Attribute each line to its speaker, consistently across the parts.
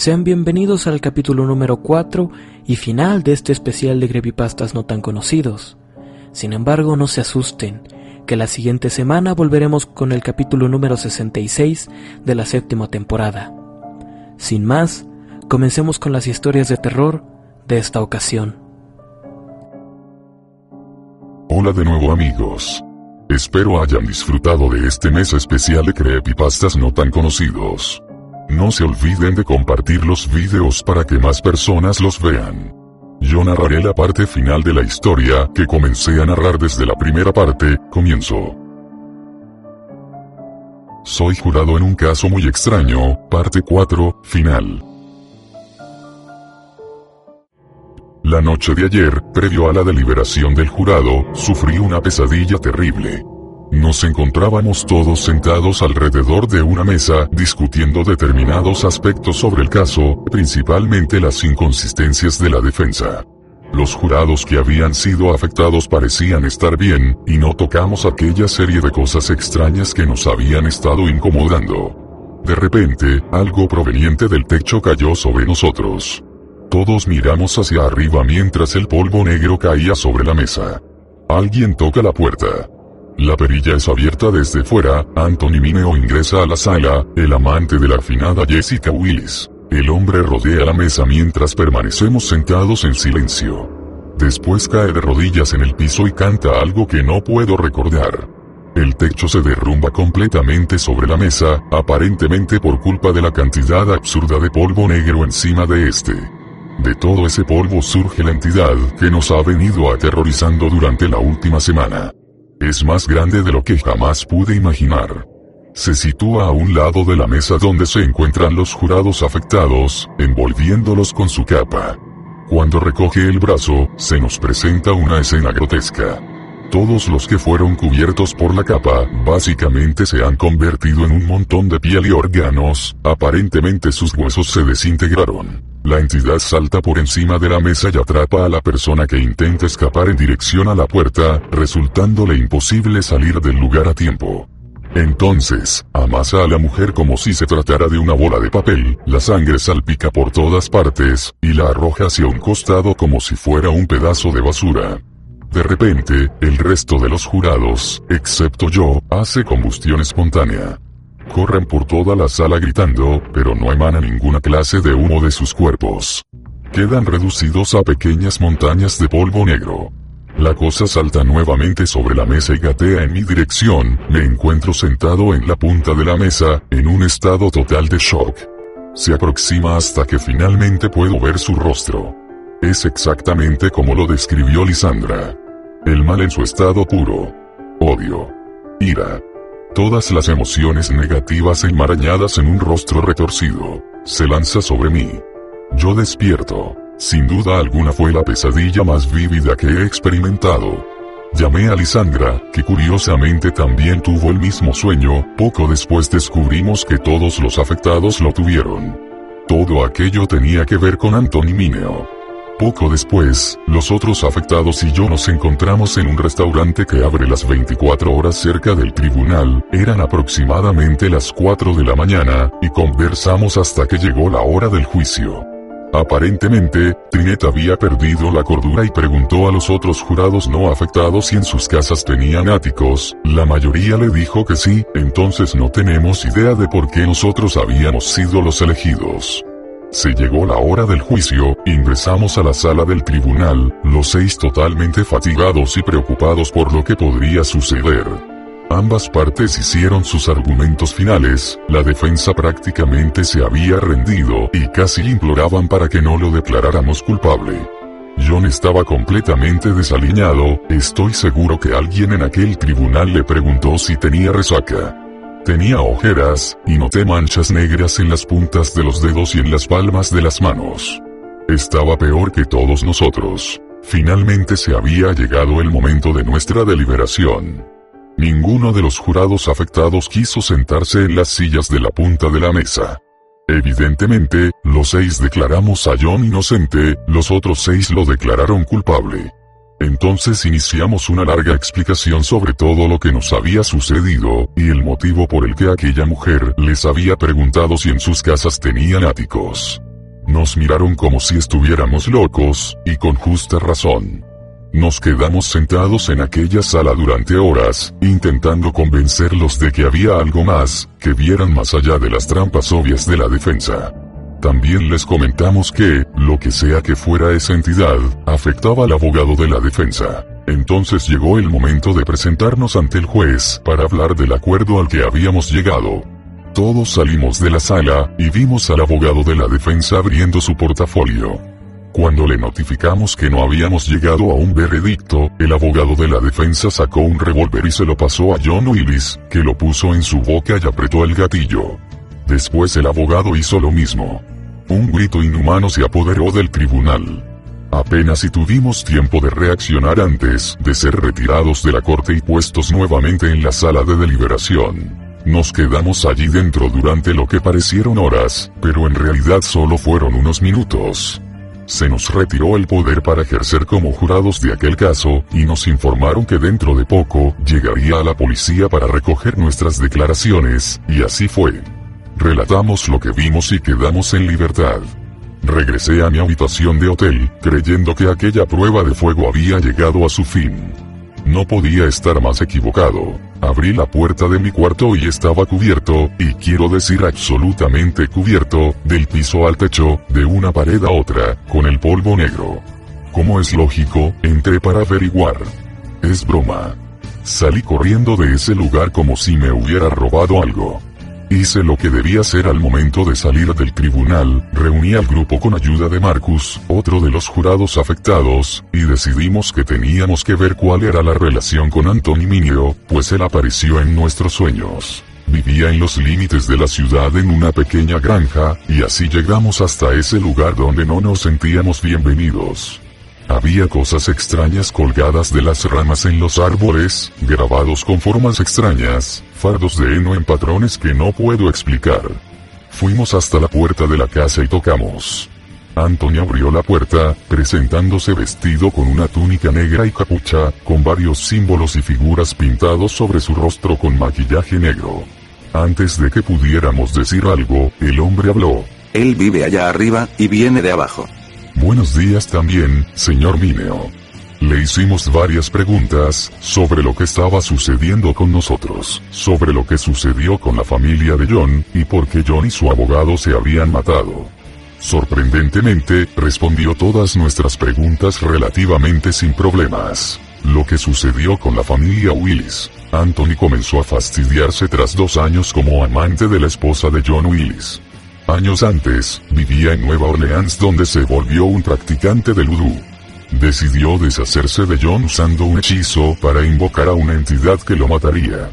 Speaker 1: Sean bienvenidos al capítulo número 4 y final de este especial de creepypastas no tan conocidos. Sin embargo, no se asusten, que la siguiente semana volveremos con el capítulo número 66 de la séptima temporada. Sin más, comencemos con las historias de terror de esta ocasión.
Speaker 2: Hola de nuevo amigos. Espero hayan disfrutado de este mes especial de creepypastas no tan conocidos. No se olviden de compartir los videos para que más personas los vean. Yo narraré la parte final de la historia que comencé a narrar desde la primera parte, comienzo. Soy jurado en un caso muy extraño, parte 4, final. La noche de ayer, previo a la deliberación del jurado, sufrí una pesadilla terrible. Nos encontrábamos todos sentados alrededor de una mesa, discutiendo determinados aspectos sobre el caso, principalmente las inconsistencias de la defensa. Los jurados que habían sido afectados parecían estar bien, y no tocamos aquella serie de cosas extrañas que nos habían estado incomodando. De repente, algo proveniente del techo cayó sobre nosotros. Todos miramos hacia arriba mientras el polvo negro caía sobre la mesa. Alguien toca la puerta. La perilla es abierta desde fuera, Anthony Mineo ingresa a la sala, el amante de la afinada Jessica Willis. El hombre rodea la mesa mientras permanecemos sentados en silencio. Después cae de rodillas en el piso y canta algo que no puedo recordar. El techo se derrumba completamente sobre la mesa, aparentemente por culpa de la cantidad absurda de polvo negro encima de este. De todo ese polvo surge la entidad que nos ha venido aterrorizando durante la última semana. Es más grande de lo que jamás pude imaginar. Se sitúa a un lado de la mesa donde se encuentran los jurados afectados, envolviéndolos con su capa. Cuando recoge el brazo, se nos presenta una escena grotesca. Todos los que fueron cubiertos por la capa, básicamente se han convertido en un montón de piel y órganos, aparentemente sus huesos se desintegraron. La entidad salta por encima de la mesa y atrapa a la persona que intenta escapar en dirección a la puerta, resultándole imposible salir del lugar a tiempo. Entonces, amasa a la mujer como si se tratara de una bola de papel, la sangre salpica por todas partes, y la arroja hacia un costado como si fuera un pedazo de basura. De repente, el resto de los jurados, excepto yo, hace combustión espontánea. Corren por toda la sala gritando, pero no emana ninguna clase de humo de sus cuerpos. Quedan reducidos a pequeñas montañas de polvo negro. La cosa salta nuevamente sobre la mesa y gatea en mi dirección, me encuentro sentado en la punta de la mesa, en un estado total de shock. Se aproxima hasta que finalmente puedo ver su rostro. Es exactamente como lo describió Lisandra. El mal en su estado puro. Odio. Ira. Todas las emociones negativas enmarañadas en un rostro retorcido, se lanza sobre mí. Yo despierto. Sin duda alguna fue la pesadilla más vívida que he experimentado. Llamé a Lisandra, que curiosamente también tuvo el mismo sueño, poco después descubrimos que todos los afectados lo tuvieron. Todo aquello tenía que ver con Anthony Mineo. Poco después, los otros afectados y yo nos encontramos en un restaurante que abre las 24 horas cerca del tribunal, eran aproximadamente las 4 de la mañana, y conversamos hasta que llegó la hora del juicio. Aparentemente, Trinet había perdido la cordura y preguntó a los otros jurados no afectados si en sus casas tenían áticos, la mayoría le dijo que sí, entonces no tenemos idea de por qué nosotros habíamos sido los elegidos. Se llegó la hora del juicio, ingresamos a la sala del tribunal, los seis totalmente fatigados y preocupados por lo que podría suceder. Ambas partes hicieron sus argumentos finales, la defensa prácticamente se había rendido y casi imploraban para que no lo declaráramos culpable. John estaba completamente desaliñado, estoy seguro que alguien en aquel tribunal le preguntó si tenía resaca. Tenía ojeras, y noté manchas negras en las puntas de los dedos y en las palmas de las manos. Estaba peor que todos nosotros. Finalmente se había llegado el momento de nuestra deliberación. Ninguno de los jurados afectados quiso sentarse en las sillas de la punta de la mesa. Evidentemente, los seis declaramos a John inocente, los otros seis lo declararon culpable. Entonces iniciamos una larga explicación sobre todo lo que nos había sucedido, y el motivo por el que aquella mujer les había preguntado si en sus casas tenían áticos. Nos miraron como si estuviéramos locos, y con justa razón. Nos quedamos sentados en aquella sala durante horas, intentando convencerlos de que había algo más, que vieran más allá de las trampas obvias de la defensa. También les comentamos que, lo que sea que fuera esa entidad, afectaba al abogado de la defensa. Entonces llegó el momento de presentarnos ante el juez para hablar del acuerdo al que habíamos llegado. Todos salimos de la sala, y vimos al abogado de la defensa abriendo su portafolio. Cuando le notificamos que no habíamos llegado a un veredicto, el abogado de la defensa sacó un revólver y se lo pasó a John Willis, que lo puso en su boca y apretó el gatillo. Después el abogado hizo lo mismo. Un grito inhumano se apoderó del tribunal. Apenas si tuvimos tiempo de reaccionar antes de ser retirados de la corte y puestos nuevamente en la sala de deliberación. Nos quedamos allí dentro durante lo que parecieron horas, pero en realidad solo fueron unos minutos se nos retiró el poder para ejercer como jurados de aquel caso, y nos informaron que dentro de poco, llegaría a la policía para recoger nuestras declaraciones, y así fue. Relatamos lo que vimos y quedamos en libertad. Regresé a mi habitación de hotel, creyendo que aquella prueba de fuego había llegado a su fin. No podía estar más equivocado. Abrí la puerta de mi cuarto y estaba cubierto, y quiero decir absolutamente cubierto, del piso al techo, de una pared a otra, con el polvo negro. Como es lógico, entré para averiguar. Es broma. Salí corriendo de ese lugar como si me hubiera robado algo. Hice lo que debía hacer al momento de salir del tribunal, reuní al grupo con ayuda de Marcus, otro de los jurados afectados, y decidimos que teníamos que ver cuál era la relación con Anthony Minio, pues él apareció en nuestros sueños. Vivía en los límites de la ciudad en una pequeña granja, y así llegamos hasta ese lugar donde no nos sentíamos bienvenidos. Había cosas extrañas colgadas de las ramas en los árboles, grabados con formas extrañas, fardos de heno en patrones que no puedo explicar. Fuimos hasta la puerta de la casa y tocamos. Antonio abrió la puerta, presentándose vestido con una túnica negra y capucha, con varios símbolos y figuras pintados sobre su rostro con maquillaje negro. Antes de que pudiéramos decir algo, el hombre habló.
Speaker 3: Él vive allá arriba, y viene de abajo.
Speaker 2: Buenos días también, señor Mineo. Le hicimos varias preguntas sobre lo que estaba sucediendo con nosotros, sobre lo que sucedió con la familia de John, y por qué John y su abogado se habían matado. Sorprendentemente, respondió todas nuestras preguntas relativamente sin problemas. Lo que sucedió con la familia Willis. Anthony comenzó a fastidiarse tras dos años como amante de la esposa de John Willis. Años antes, vivía en Nueva Orleans donde se volvió un practicante del vudú. Decidió deshacerse de John usando un hechizo para invocar a una entidad que lo mataría.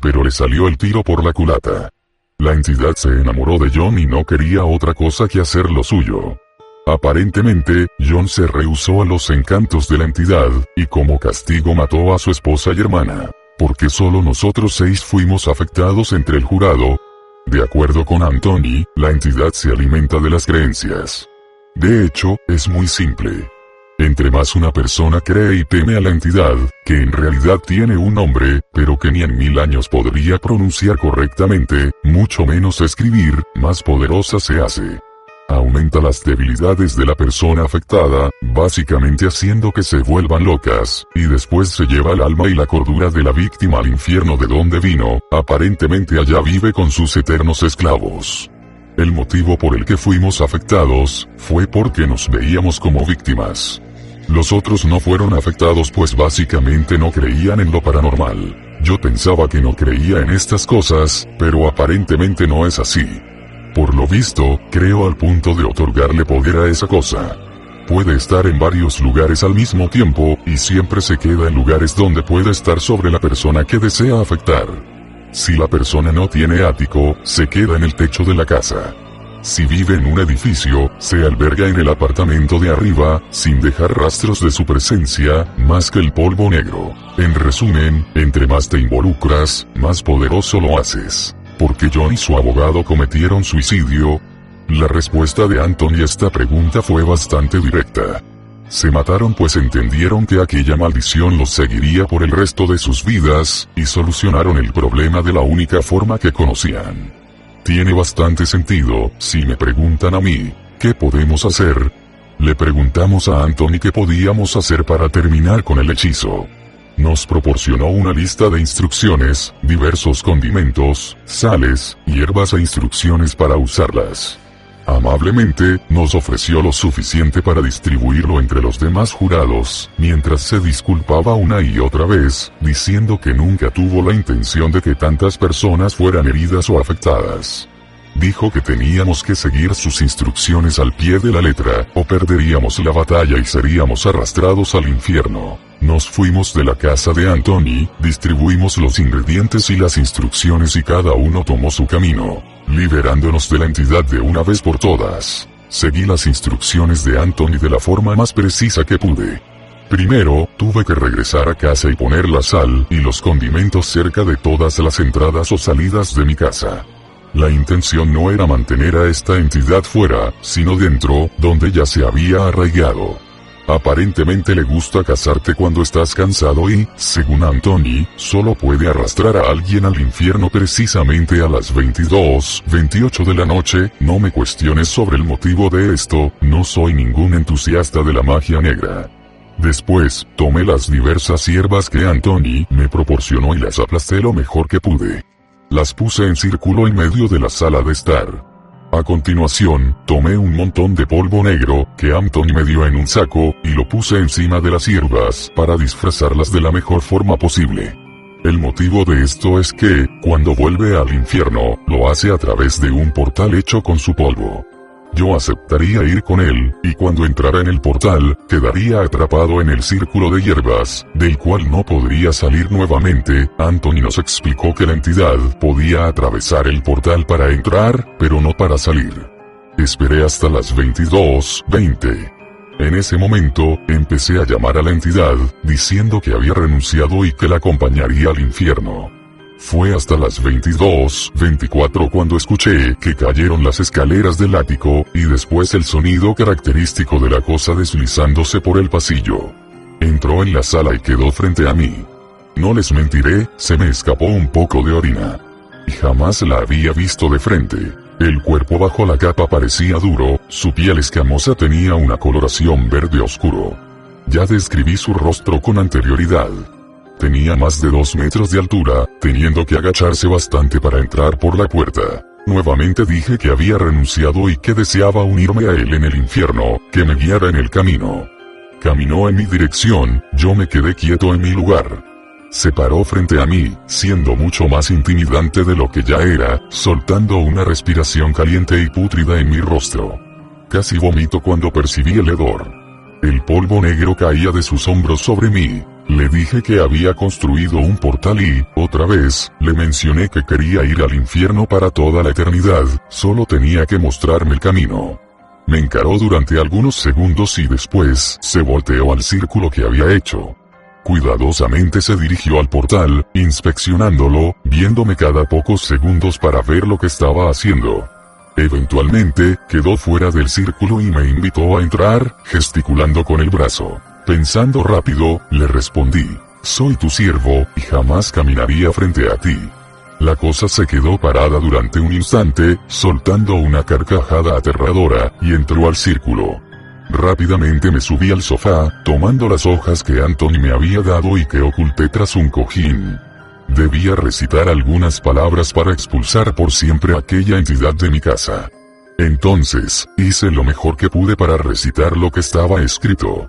Speaker 2: Pero le salió el tiro por la culata. La entidad se enamoró de John y no quería otra cosa que hacer lo suyo. Aparentemente, John se rehusó a los encantos de la entidad, y como castigo mató a su esposa y hermana. Porque solo nosotros seis fuimos afectados entre el jurado, de acuerdo con Anthony, la entidad se alimenta de las creencias. De hecho, es muy simple. Entre más una persona cree y teme a la entidad, que en realidad tiene un nombre, pero que ni en mil años podría pronunciar correctamente, mucho menos escribir, más poderosa se hace aumenta las debilidades de la persona afectada, básicamente haciendo que se vuelvan locas, y después se lleva el alma y la cordura de la víctima al infierno de donde vino, aparentemente allá vive con sus eternos esclavos. El motivo por el que fuimos afectados, fue porque nos veíamos como víctimas. Los otros no fueron afectados pues básicamente no creían en lo paranormal. Yo pensaba que no creía en estas cosas, pero aparentemente no es así. Por lo visto, creo al punto de otorgarle poder a esa cosa. Puede estar en varios lugares al mismo tiempo, y siempre se queda en lugares donde puede estar sobre la persona que desea afectar. Si la persona no tiene ático, se queda en el techo de la casa. Si vive en un edificio, se alberga en el apartamento de arriba, sin dejar rastros de su presencia, más que el polvo negro. En resumen, entre más te involucras, más poderoso lo haces. ¿Por qué John y su abogado cometieron suicidio? La respuesta de Anthony a esta pregunta fue bastante directa. Se mataron pues entendieron que aquella maldición los seguiría por el resto de sus vidas, y solucionaron el problema de la única forma que conocían. Tiene bastante sentido, si me preguntan a mí. ¿Qué podemos hacer? Le preguntamos a Anthony qué podíamos hacer para terminar con el hechizo. Nos proporcionó una lista de instrucciones, diversos condimentos, sales, hierbas e instrucciones para usarlas. Amablemente, nos ofreció lo suficiente para distribuirlo entre los demás jurados, mientras se disculpaba una y otra vez, diciendo que nunca tuvo la intención de que tantas personas fueran heridas o afectadas. Dijo que teníamos que seguir sus instrucciones al pie de la letra, o perderíamos la batalla y seríamos arrastrados al infierno. Nos fuimos de la casa de Anthony, distribuimos los ingredientes y las instrucciones y cada uno tomó su camino liberándonos de la entidad de una vez por todas. Seguí las instrucciones de Anthony de la forma más precisa que pude. Primero, tuve que regresar a casa y poner la sal y los condimentos cerca de todas las entradas o salidas de mi casa. La intención no era mantener a esta entidad fuera, sino dentro, donde ya se había arraigado. Aparentemente le gusta casarte cuando estás cansado y, según Anthony, solo puede arrastrar a alguien al infierno precisamente a las 22, 28 de la noche, no me cuestiones sobre el motivo de esto, no soy ningún entusiasta de la magia negra. Después, tomé las diversas hierbas que Anthony me proporcionó y las aplasté lo mejor que pude. Las puse en círculo en medio de la sala de estar. A continuación, tomé un montón de polvo negro, que Anthony me dio en un saco, y lo puse encima de las hierbas, para disfrazarlas de la mejor forma posible. El motivo de esto es que, cuando vuelve al infierno, lo hace a través de un portal hecho con su polvo. Yo aceptaría ir con él, y cuando entrara en el portal, quedaría atrapado en el círculo de hierbas, del cual no podría salir nuevamente. Anthony nos explicó que la entidad podía atravesar el portal para entrar, pero no para salir. Esperé hasta las 22.20. En ese momento, empecé a llamar a la entidad, diciendo que había renunciado y que la acompañaría al infierno. Fue hasta las 22.24 cuando escuché que cayeron las escaleras del ático, y después el sonido característico de la cosa deslizándose por el pasillo. Entró en la sala y quedó frente a mí. No les mentiré, se me escapó un poco de orina. Y jamás la había visto de frente. El cuerpo bajo la capa parecía duro, su piel escamosa tenía una coloración verde oscuro. Ya describí su rostro con anterioridad. Tenía más de dos metros de altura, teniendo que agacharse bastante para entrar por la puerta. Nuevamente dije que había renunciado y que deseaba unirme a él en el infierno, que me guiara en el camino. Caminó en mi dirección, yo me quedé quieto en mi lugar. Se paró frente a mí, siendo mucho más intimidante de lo que ya era, soltando una respiración caliente y pútrida en mi rostro. Casi vomito cuando percibí el hedor. El polvo negro caía de sus hombros sobre mí. Le dije que había construido un portal y, otra vez, le mencioné que quería ir al infierno para toda la eternidad, solo tenía que mostrarme el camino. Me encaró durante algunos segundos y después, se volteó al círculo que había hecho. Cuidadosamente se dirigió al portal, inspeccionándolo, viéndome cada pocos segundos para ver lo que estaba haciendo. Eventualmente, quedó fuera del círculo y me invitó a entrar, gesticulando con el brazo. Pensando rápido, le respondí, soy tu siervo, y jamás caminaría frente a ti. La cosa se quedó parada durante un instante, soltando una carcajada aterradora, y entró al círculo. Rápidamente me subí al sofá, tomando las hojas que Anthony me había dado y que oculté tras un cojín. Debía recitar algunas palabras para expulsar por siempre aquella entidad de mi casa. Entonces, hice lo mejor que pude para recitar lo que estaba escrito.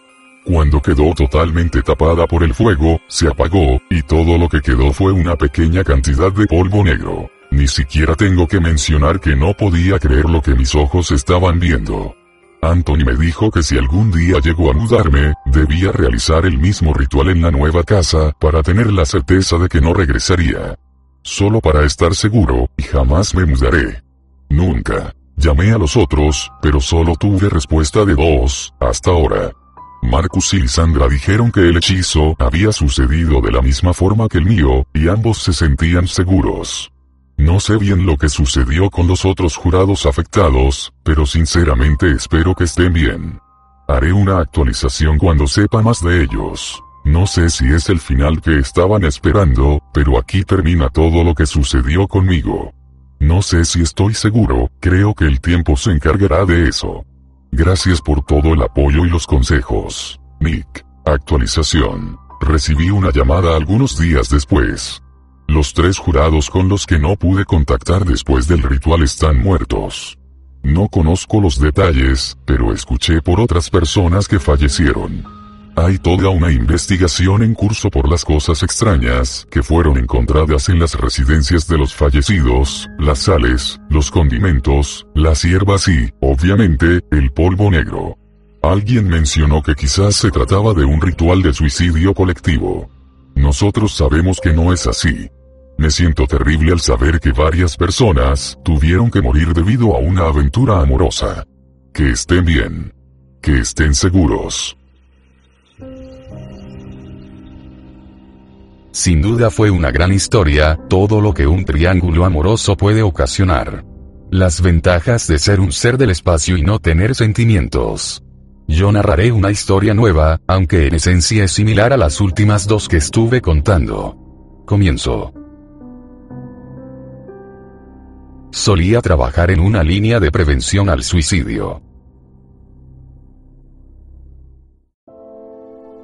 Speaker 2: Cuando quedó totalmente tapada por el fuego, se apagó, y todo lo que quedó fue una pequeña cantidad de polvo negro. Ni siquiera tengo que mencionar que no podía creer lo que mis ojos estaban viendo. Anthony me dijo que si algún día llegó a mudarme, debía realizar el mismo ritual en la nueva casa, para tener la certeza de que no regresaría. Solo para estar seguro, y jamás me mudaré. Nunca. Llamé a los otros, pero solo tuve respuesta de dos, hasta ahora. Marcus y Lisandra dijeron que el hechizo había sucedido de la misma forma que el mío, y ambos se sentían seguros. No sé bien lo que sucedió con los otros jurados afectados, pero sinceramente espero que estén bien. Haré una actualización cuando sepa más de ellos. No sé si es el final que estaban esperando, pero aquí termina todo lo que sucedió conmigo. No sé si estoy seguro, creo que el tiempo se encargará de eso. Gracias por todo el apoyo y los consejos. Nick. Actualización. Recibí una llamada algunos días después. Los tres jurados con los que no pude contactar después del ritual están muertos. No conozco los detalles, pero escuché por otras personas que fallecieron. Hay toda una investigación en curso por las cosas extrañas que fueron encontradas en las residencias de los fallecidos, las sales, los condimentos, las hierbas y, obviamente, el polvo negro. Alguien mencionó que quizás se trataba de un ritual de suicidio colectivo. Nosotros sabemos que no es así. Me siento terrible al saber que varias personas tuvieron que morir debido a una aventura amorosa. Que estén bien. Que estén seguros.
Speaker 4: Sin duda fue una gran historia, todo lo que un triángulo amoroso puede ocasionar. Las ventajas de ser un ser del espacio y no tener sentimientos. Yo narraré una historia nueva, aunque en esencia es similar a las últimas dos que estuve contando. Comienzo. Solía trabajar en una línea de prevención al suicidio.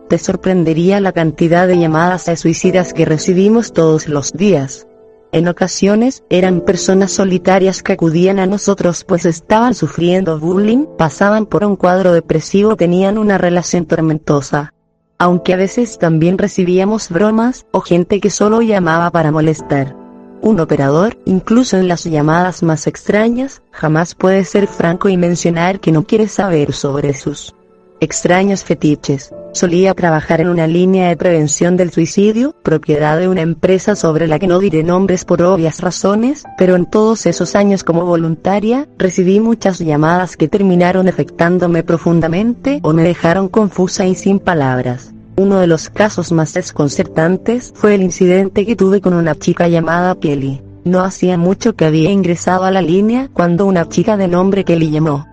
Speaker 5: Te sorprendería la cantidad de llamadas a suicidas que recibimos todos los días. En ocasiones, eran personas solitarias que acudían a nosotros pues estaban sufriendo bullying, pasaban por un cuadro depresivo, tenían una relación tormentosa. Aunque a veces también recibíamos bromas, o gente que solo llamaba para molestar. Un operador, incluso en las llamadas más extrañas, jamás puede ser franco y mencionar que no quiere saber sobre sus extraños fetiches. Solía trabajar en una línea de prevención del suicidio, propiedad de una empresa sobre la que no diré nombres por obvias razones, pero en todos esos años como voluntaria, recibí muchas llamadas que terminaron afectándome profundamente o me dejaron confusa y sin palabras. Uno de los casos más desconcertantes fue el incidente que tuve con una chica llamada Kelly. No hacía mucho que había ingresado a la línea cuando una chica de nombre Kelly llamó.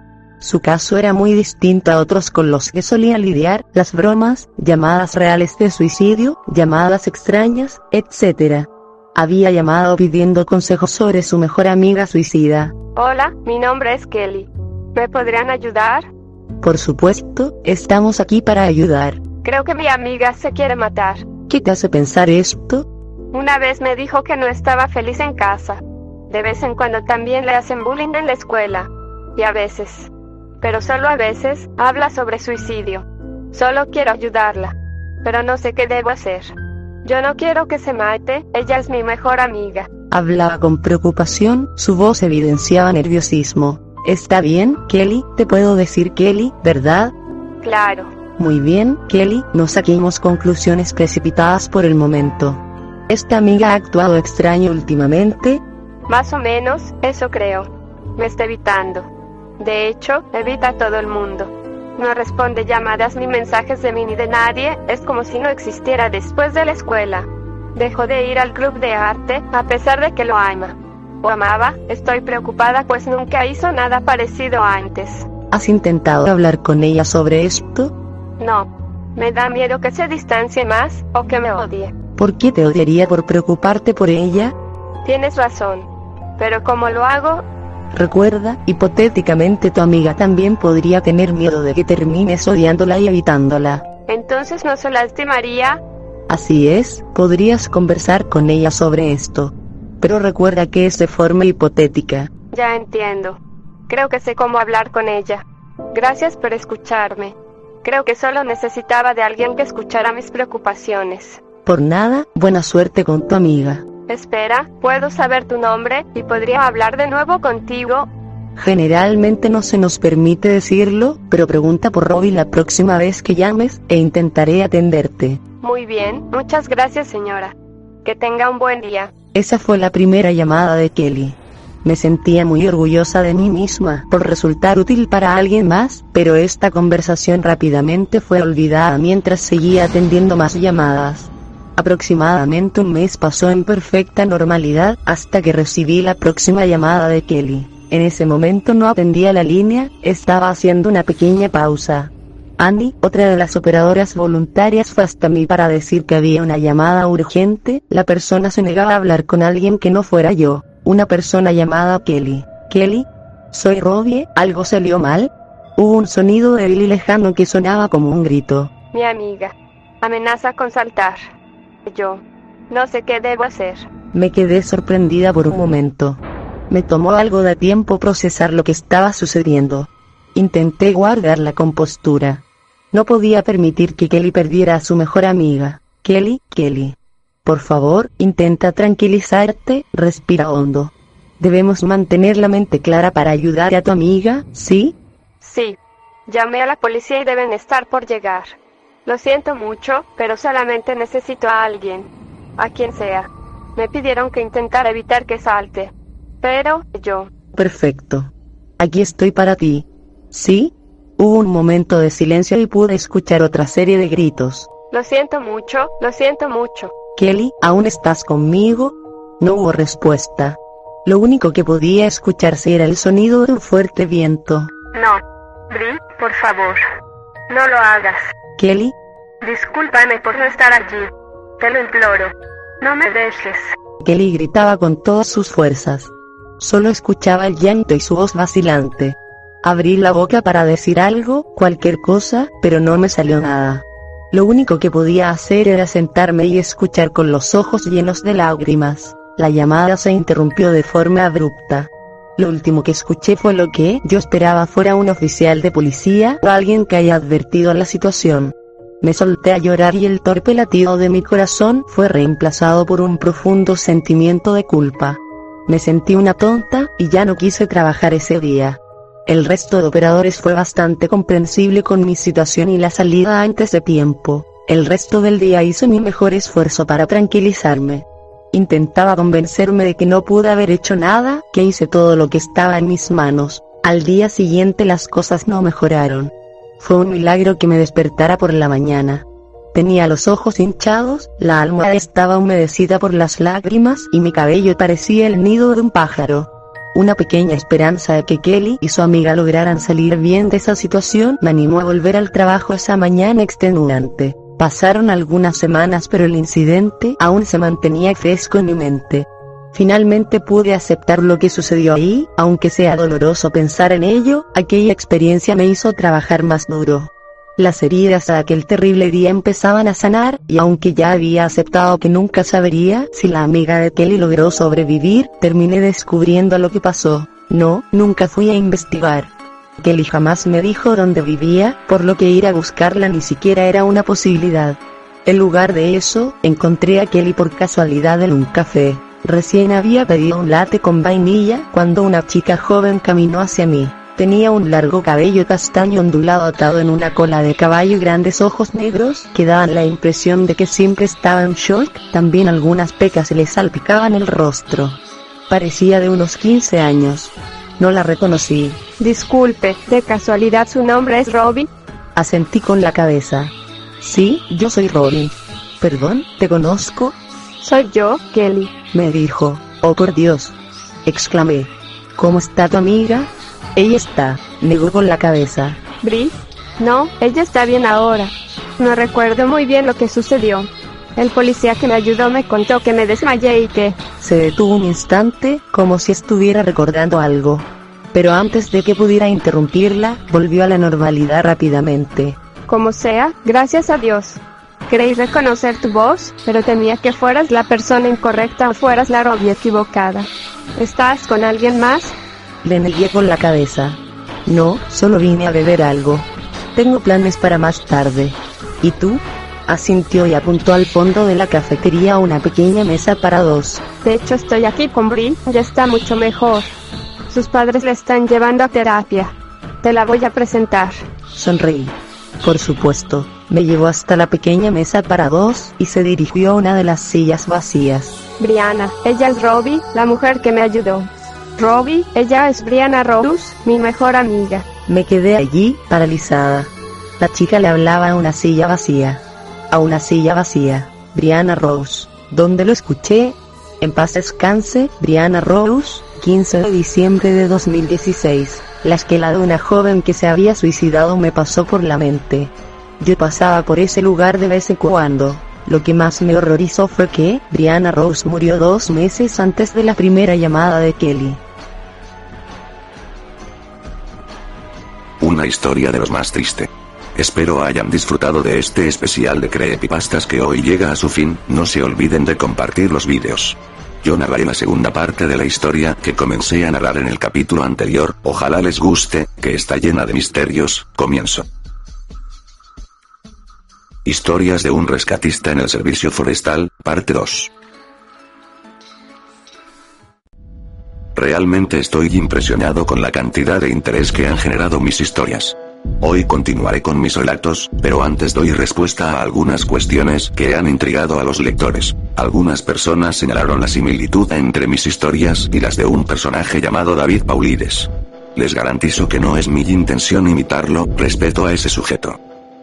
Speaker 5: Su caso era muy distinto a otros con los que solía lidiar, las bromas, llamadas reales de suicidio, llamadas extrañas, etc. Había llamado pidiendo consejos sobre su mejor amiga suicida.
Speaker 6: Hola, mi nombre es Kelly. ¿Me podrían ayudar?
Speaker 5: Por supuesto, estamos aquí para ayudar.
Speaker 6: Creo que mi amiga se quiere matar.
Speaker 5: ¿Qué te hace pensar esto?
Speaker 6: Una vez me dijo que no estaba feliz en casa. De vez en cuando también le hacen bullying en la escuela. Y a veces, pero solo a veces, habla sobre suicidio. Solo quiero ayudarla, pero no sé qué debo hacer. Yo no quiero que se mate, ella es mi mejor amiga.
Speaker 5: Hablaba con preocupación, su voz evidenciaba nerviosismo. ¿Está bien, Kelly? Te puedo decir Kelly, ¿verdad?
Speaker 6: Claro.
Speaker 5: Muy bien, Kelly, no saquemos conclusiones precipitadas por el momento. ¿Esta amiga ha actuado extraño últimamente?
Speaker 6: Más o menos, eso creo. Me está evitando. De hecho, evita a todo el mundo. No responde llamadas ni mensajes de mí ni de nadie, es como si no existiera después de la escuela. Dejó de ir al club de arte, a pesar de que lo ama. O amaba, estoy preocupada pues nunca hizo nada parecido antes.
Speaker 5: ¿Has intentado hablar con ella sobre esto?
Speaker 6: No. Me da miedo que se distancie más, o que me odie.
Speaker 5: ¿Por qué te odiaría por preocuparte por ella?
Speaker 6: Tienes razón. Pero como lo hago,
Speaker 5: Recuerda, hipotéticamente tu amiga también podría tener miedo de que termines odiándola y evitándola.
Speaker 6: Entonces no se lastimaría.
Speaker 5: Así es, podrías conversar con ella sobre esto. Pero recuerda que es de forma hipotética.
Speaker 6: Ya entiendo. Creo que sé cómo hablar con ella. Gracias por escucharme. Creo que solo necesitaba de alguien que escuchara mis preocupaciones.
Speaker 5: Por nada, buena suerte con tu amiga.
Speaker 6: Espera, ¿puedo saber tu nombre y podría hablar de nuevo contigo?
Speaker 5: Generalmente no se nos permite decirlo, pero pregunta por Robbie la próxima vez que llames e intentaré atenderte.
Speaker 6: Muy bien, muchas gracias señora. Que tenga un buen día.
Speaker 5: Esa fue la primera llamada de Kelly. Me sentía muy orgullosa de mí misma por resultar útil para alguien más, pero esta conversación rápidamente fue olvidada mientras seguía atendiendo más llamadas. Aproximadamente un mes pasó en perfecta normalidad hasta que recibí la próxima llamada de Kelly. En ese momento no atendía la línea, estaba haciendo una pequeña pausa. Andy, otra de las operadoras voluntarias, fue hasta mí para decir que había una llamada urgente. La persona se negaba a hablar con alguien que no fuera yo. Una persona llamada Kelly. Kelly, soy Robbie, ¿algo salió mal? Hubo un sonido débil y lejano que sonaba como un grito.
Speaker 6: Mi amiga. Amenaza con saltar. Yo. No sé qué debo hacer.
Speaker 5: Me quedé sorprendida por un momento. Me tomó algo de tiempo procesar lo que estaba sucediendo. Intenté guardar la compostura. No podía permitir que Kelly perdiera a su mejor amiga. Kelly, Kelly. Por favor, intenta tranquilizarte, respira hondo. Debemos mantener la mente clara para ayudar a tu amiga, ¿sí?
Speaker 6: Sí. Llamé a la policía y deben estar por llegar. Lo siento mucho, pero solamente necesito a alguien. A quien sea. Me pidieron que intentara evitar que salte. Pero, yo.
Speaker 5: Perfecto. Aquí estoy para ti. ¿Sí? Hubo un momento de silencio y pude escuchar otra serie de gritos.
Speaker 6: Lo siento mucho, lo siento mucho.
Speaker 5: Kelly, ¿aún estás conmigo? No hubo respuesta. Lo único que podía escucharse era el sonido de un fuerte viento.
Speaker 6: No. Bri, por favor. No lo hagas.
Speaker 5: Kelly,
Speaker 6: Discúlpame por no estar allí. Te lo imploro. No me dejes.
Speaker 5: Kelly gritaba con todas sus fuerzas. Solo escuchaba el llanto y su voz vacilante. Abrí la boca para decir algo, cualquier cosa, pero no me salió nada. Lo único que podía hacer era sentarme y escuchar con los ojos llenos de lágrimas. La llamada se interrumpió de forma abrupta. Lo último que escuché fue lo que yo esperaba fuera un oficial de policía o alguien que haya advertido la situación. Me solté a llorar y el torpe latido de mi corazón fue reemplazado por un profundo sentimiento de culpa. Me sentí una tonta y ya no quise trabajar ese día. El resto de operadores fue bastante comprensible con mi situación y la salida antes de tiempo. El resto del día hice mi mejor esfuerzo para tranquilizarme. Intentaba convencerme de que no pude haber hecho nada, que hice todo lo que estaba en mis manos. Al día siguiente las cosas no mejoraron. Fue un milagro que me despertara por la mañana. Tenía los ojos hinchados, la almohada estaba humedecida por las lágrimas y mi cabello parecía el nido de un pájaro. Una pequeña esperanza de que Kelly y su amiga lograran salir bien de esa situación me animó a volver al trabajo esa mañana extenuante. Pasaron algunas semanas pero el incidente aún se mantenía fresco en mi mente. Finalmente pude aceptar lo que sucedió ahí, aunque sea doloroso pensar en ello, aquella experiencia me hizo trabajar más duro. Las heridas de aquel terrible día empezaban a sanar, y aunque ya había aceptado que nunca sabería si la amiga de Kelly logró sobrevivir, terminé descubriendo lo que pasó. No, nunca fui a investigar. Kelly jamás me dijo dónde vivía, por lo que ir a buscarla ni siquiera era una posibilidad. En lugar de eso, encontré a Kelly por casualidad en un café. Recién había pedido un latte con vainilla cuando una chica joven caminó hacia mí. Tenía un largo cabello castaño ondulado atado en una cola de caballo y grandes ojos negros que daban la impresión de que siempre estaba en shock, también algunas pecas le salpicaban el rostro. Parecía de unos 15 años. No la reconocí.
Speaker 6: Disculpe, ¿de casualidad su nombre es Robin?
Speaker 5: Asentí con la cabeza. Sí, yo soy Robin. Perdón, ¿te conozco?
Speaker 6: Soy yo, Kelly.
Speaker 5: Me dijo. Oh por Dios. Exclamé. ¿Cómo está tu amiga? Ella está. Negó con la cabeza.
Speaker 6: ¿Bri? No, ella está bien ahora. No recuerdo muy bien lo que sucedió. El policía que me ayudó me contó que me desmayé y que...
Speaker 5: Se detuvo un instante, como si estuviera recordando algo. Pero antes de que pudiera interrumpirla, volvió a la normalidad rápidamente.
Speaker 6: Como sea, gracias a Dios. Creí reconocer tu voz, pero temía que fueras la persona incorrecta o fueras la Robbie equivocada. ¿Estás con alguien más?
Speaker 5: Le negué con la cabeza. No, solo vine a beber algo. Tengo planes para más tarde. ¿Y tú? Asintió y apuntó al fondo de la cafetería a una pequeña mesa para dos.
Speaker 6: De hecho, estoy aquí con Bri, ya está mucho mejor. Sus padres le están llevando a terapia. Te la voy a presentar.
Speaker 5: Sonreí. Por supuesto, me llevó hasta la pequeña mesa para dos y se dirigió a una de las sillas vacías.
Speaker 6: Brianna, ella es Robbie, la mujer que me ayudó. Robbie, ella es Brianna Rose, mi mejor amiga.
Speaker 5: Me quedé allí, paralizada. La chica le hablaba a una silla vacía. A una silla vacía. Brianna Rose. ¿Dónde lo escuché? En paz descanse, Brianna Rose, 15 de diciembre de 2016. La esquela de una joven que se había suicidado me pasó por la mente. Yo pasaba por ese lugar de vez en cuando. Lo que más me horrorizó fue que Brianna Rose murió dos meses antes de la primera llamada de Kelly.
Speaker 3: Una historia de los más triste. Espero hayan disfrutado de este especial de Creepypastas que hoy llega a su fin, no se olviden de compartir los vídeos. Yo narraré la segunda parte de la historia que comencé a narrar en el capítulo anterior, ojalá les guste, que está llena de misterios, comienzo. Historias de un rescatista en el servicio forestal, parte 2. Realmente estoy impresionado con la cantidad de interés que han generado mis historias. Hoy continuaré con mis relatos, pero antes doy respuesta a algunas cuestiones que han intrigado a los lectores. Algunas personas señalaron la similitud entre mis historias y las de un personaje llamado David Paulides. Les garantizo que no es mi intención imitarlo, respeto a ese sujeto.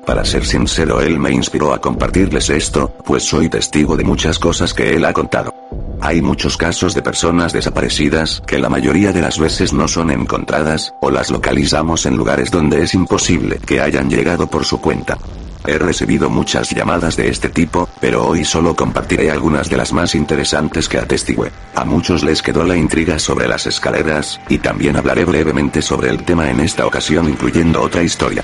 Speaker 3: Para ser sincero, él me inspiró a compartirles esto, pues soy testigo de muchas cosas que él ha contado. Hay muchos casos de personas desaparecidas que la mayoría de las veces no son encontradas, o las localizamos en lugares donde es imposible que hayan llegado por su cuenta. He recibido muchas llamadas de este tipo, pero hoy solo compartiré algunas de las más interesantes que atestigüe. A muchos les quedó la intriga sobre las escaleras, y también hablaré brevemente sobre el tema en esta ocasión incluyendo otra historia.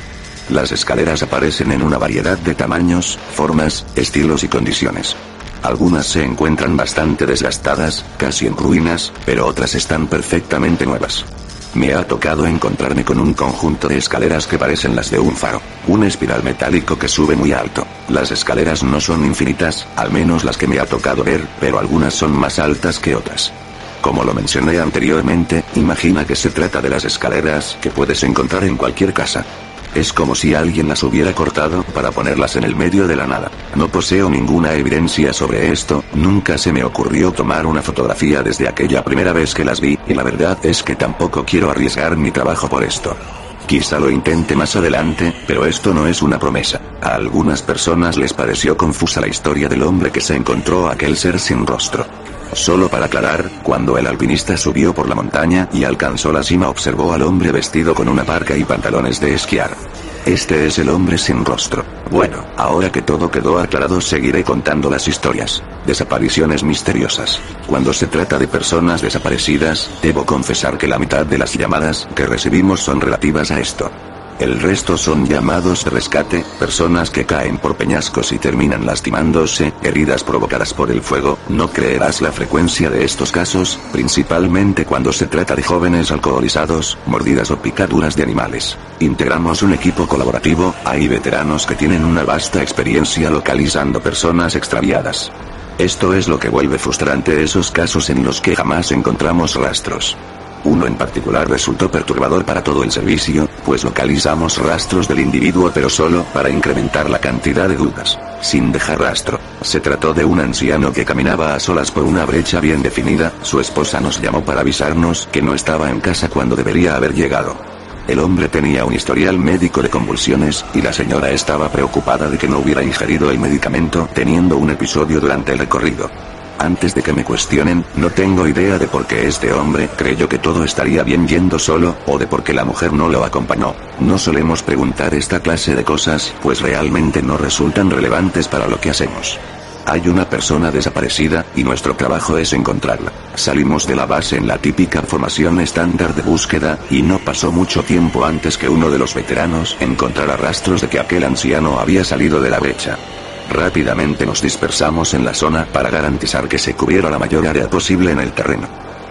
Speaker 3: Las escaleras aparecen en una variedad de tamaños, formas, estilos y condiciones. Algunas se encuentran bastante desgastadas, casi en ruinas, pero otras están perfectamente nuevas. Me ha tocado encontrarme con un conjunto de escaleras que parecen las de un faro, un espiral metálico que sube muy alto. Las escaleras no son infinitas, al menos las que me ha tocado ver, pero algunas son más altas que otras. Como lo mencioné anteriormente, imagina que se trata de las escaleras que puedes encontrar en cualquier casa. Es como si alguien las hubiera cortado para ponerlas en el medio de la nada. No poseo ninguna evidencia sobre esto, nunca se me ocurrió tomar una fotografía desde aquella primera vez que las vi, y la verdad es que tampoco quiero arriesgar mi trabajo por esto. Quizá lo intente más adelante, pero esto no es una promesa. A algunas personas les pareció confusa la historia del hombre que se encontró aquel ser sin rostro. Solo para aclarar, cuando el alpinista subió por la montaña y alcanzó la cima observó al hombre vestido con una parca y pantalones de esquiar. Este es el hombre sin rostro. Bueno, ahora que todo quedó aclarado seguiré contando las historias. Desapariciones misteriosas. Cuando se trata de personas desaparecidas, debo confesar que la mitad de las llamadas que recibimos son relativas a esto. El resto son llamados rescate, personas que caen por peñascos y terminan lastimándose, heridas provocadas por el fuego, no creerás la frecuencia de estos casos, principalmente cuando se trata de jóvenes alcoholizados, mordidas o picaduras de animales. Integramos un equipo colaborativo, hay veteranos que tienen una vasta experiencia localizando personas extraviadas. Esto es lo que vuelve frustrante esos casos en los que jamás encontramos rastros. Uno en particular resultó perturbador para todo el servicio, pues localizamos rastros del individuo pero solo para incrementar la cantidad de dudas, sin dejar rastro. Se trató de un anciano que caminaba a solas por una brecha bien definida, su esposa nos llamó para avisarnos que no estaba en casa cuando debería haber llegado. El hombre tenía un historial médico de convulsiones, y la señora estaba preocupada de que no hubiera ingerido el medicamento teniendo un episodio durante el recorrido. Antes de que me cuestionen, no tengo idea de por qué este hombre creyó que todo estaría bien yendo solo, o de por qué la mujer no lo acompañó. No solemos preguntar esta clase de cosas, pues realmente no resultan relevantes para lo que hacemos. Hay una persona desaparecida, y nuestro trabajo es encontrarla. Salimos de la base en la típica formación estándar de búsqueda, y no pasó mucho tiempo antes que uno de los veteranos encontrara rastros de que aquel anciano había salido de la brecha. Rápidamente nos dispersamos en la zona para garantizar que se cubriera la mayor área posible en el terreno.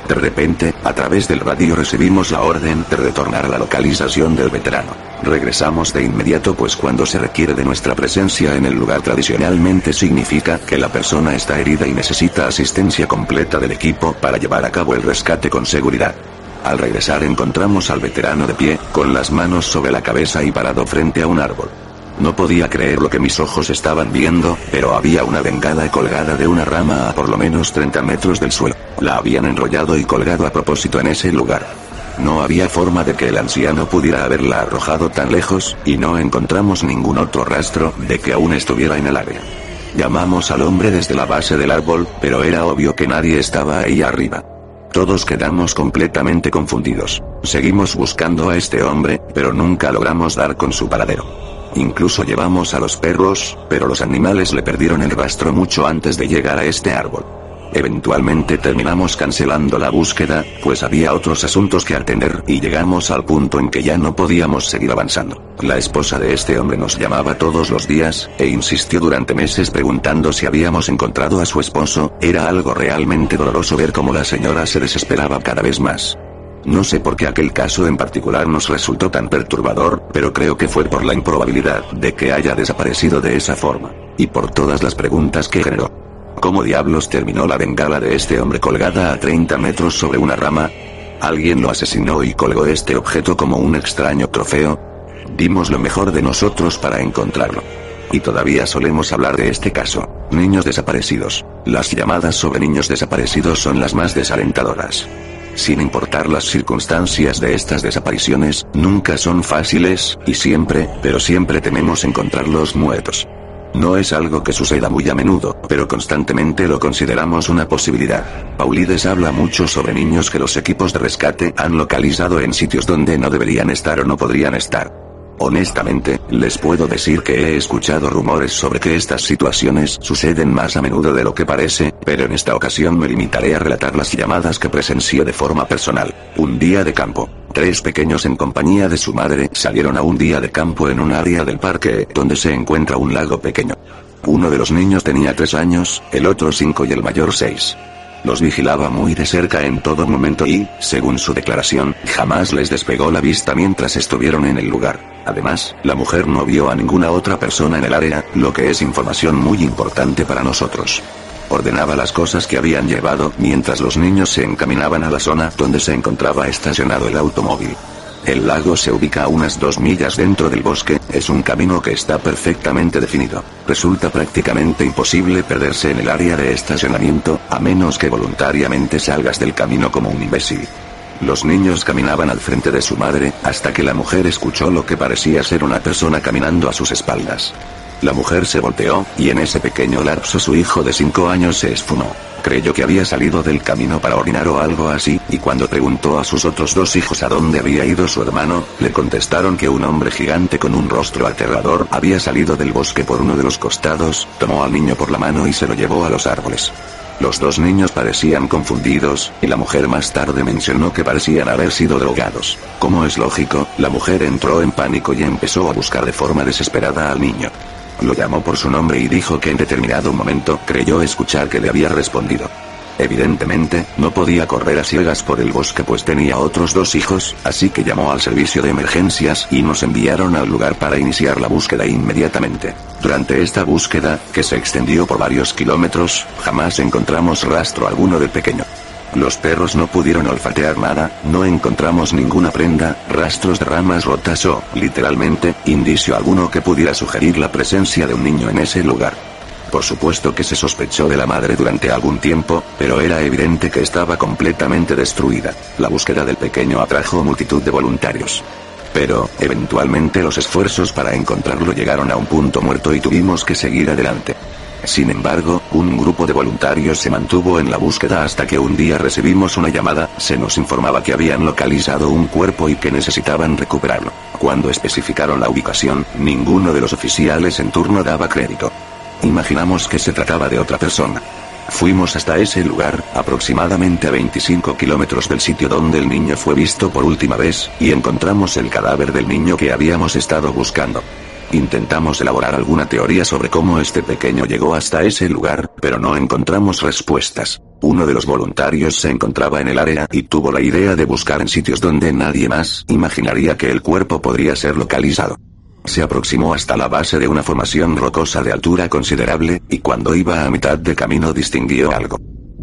Speaker 3: De repente, a través del radio recibimos la orden de retornar a la localización del veterano. Regresamos de inmediato pues cuando se requiere de nuestra presencia en el lugar tradicionalmente significa que la persona está herida y necesita asistencia completa del equipo para llevar a cabo el rescate con seguridad. Al regresar encontramos al veterano de pie, con las manos sobre la cabeza y parado frente a un árbol. No podía creer lo que mis ojos estaban viendo, pero había una bengala colgada de una rama a por lo menos 30 metros del suelo. La habían enrollado y colgado a propósito en ese lugar. No había forma de que el anciano pudiera haberla arrojado tan lejos, y no encontramos ningún otro rastro de que aún estuviera en el área. Llamamos al hombre desde la base del árbol, pero era obvio que nadie estaba ahí arriba. Todos quedamos completamente confundidos. Seguimos buscando a este hombre, pero nunca logramos dar con su paradero. Incluso llevamos a los perros, pero los animales le perdieron el rastro mucho antes de llegar a este árbol. Eventualmente terminamos cancelando la búsqueda, pues había otros asuntos que atender y llegamos al punto en que ya no podíamos seguir avanzando. La esposa de este hombre nos llamaba todos los días, e insistió durante meses preguntando si habíamos encontrado a su esposo, era algo realmente doloroso ver cómo la señora se desesperaba cada vez más. No sé por qué aquel caso en particular nos resultó tan perturbador, pero creo que fue por la improbabilidad de que haya desaparecido de esa forma, y por todas las preguntas que generó. ¿Cómo diablos terminó la bengala de este hombre colgada a 30 metros sobre una rama? ¿Alguien lo asesinó y colgó este objeto como un extraño trofeo? Dimos lo mejor de nosotros para encontrarlo. Y todavía solemos hablar de este caso. Niños desaparecidos. Las llamadas sobre niños desaparecidos son las más desalentadoras. Sin importar las circunstancias de estas desapariciones, nunca son fáciles, y siempre, pero siempre tememos encontrarlos muertos. No es algo que suceda muy a menudo, pero constantemente lo consideramos una posibilidad. Paulides habla mucho sobre niños que los equipos de rescate han localizado en sitios donde no deberían estar o no podrían estar. Honestamente, les puedo decir que he escuchado rumores sobre que estas situaciones suceden más a menudo de lo que parece, pero en esta ocasión me limitaré a relatar las llamadas que presencié de forma personal. Un día de campo. Tres pequeños en compañía de su madre salieron a un día de campo en un área del parque donde se encuentra un lago pequeño. Uno de los niños tenía tres años, el otro cinco y el mayor seis. Los vigilaba muy de cerca en todo momento y, según su declaración, jamás les despegó la vista mientras estuvieron en el lugar. Además, la mujer no vio a ninguna otra persona en el área, lo que es información muy importante para nosotros. Ordenaba las cosas que habían llevado mientras los niños se encaminaban a la zona donde se encontraba estacionado el automóvil. El lago se ubica a unas dos millas dentro del bosque, es un camino que está perfectamente definido. Resulta prácticamente imposible perderse en el área de estacionamiento, a menos que voluntariamente salgas del camino como un imbécil. Los niños caminaban al frente de su madre, hasta que la mujer escuchó lo que parecía ser una persona caminando a sus espaldas. La mujer se volteó, y en ese pequeño lapso su hijo de cinco años se esfumó creyó que había salido del camino para orinar o algo así, y cuando preguntó a sus otros dos hijos a dónde había ido su hermano, le contestaron que un hombre gigante con un rostro aterrador había salido del bosque por uno de los costados, tomó al niño por la mano y se lo llevó a los árboles. Los dos niños parecían confundidos, y la mujer más tarde mencionó que parecían haber sido drogados. Como es lógico, la mujer entró en pánico y empezó a buscar de forma desesperada al niño. Lo llamó por su nombre y dijo que en determinado momento creyó escuchar que le había respondido. Evidentemente, no podía correr a ciegas por el bosque pues tenía otros dos hijos, así que llamó al servicio de emergencias y nos enviaron al lugar para iniciar la búsqueda inmediatamente. Durante esta búsqueda, que se extendió por varios kilómetros, jamás encontramos rastro alguno del pequeño. Los perros no pudieron olfatear nada, no encontramos ninguna prenda, rastros de ramas rotas o, literalmente, indicio alguno que pudiera sugerir la presencia de un niño en ese lugar. Por supuesto que se sospechó de la madre durante algún tiempo, pero era evidente que estaba completamente destruida. La búsqueda del pequeño atrajo multitud de voluntarios. Pero, eventualmente los esfuerzos para encontrarlo llegaron a un punto muerto y tuvimos que seguir adelante. Sin embargo, un grupo de voluntarios se mantuvo en la búsqueda hasta que un día recibimos una llamada, se nos informaba que habían localizado un cuerpo y que necesitaban recuperarlo. Cuando especificaron la ubicación, ninguno de los oficiales en turno daba crédito. Imaginamos que se trataba de otra persona. Fuimos hasta ese lugar, aproximadamente a 25 kilómetros del sitio donde el niño fue visto por última vez, y encontramos el cadáver del niño que habíamos estado buscando. Intentamos elaborar alguna teoría sobre cómo este pequeño llegó hasta ese lugar, pero no encontramos respuestas. Uno de los voluntarios se encontraba en el área y tuvo la idea de buscar en sitios donde nadie más imaginaría que el cuerpo podría ser localizado. Se aproximó hasta la base de una formación rocosa de altura considerable, y cuando iba a mitad de camino distinguió algo.